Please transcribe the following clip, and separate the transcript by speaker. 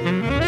Speaker 1: Mm-hmm.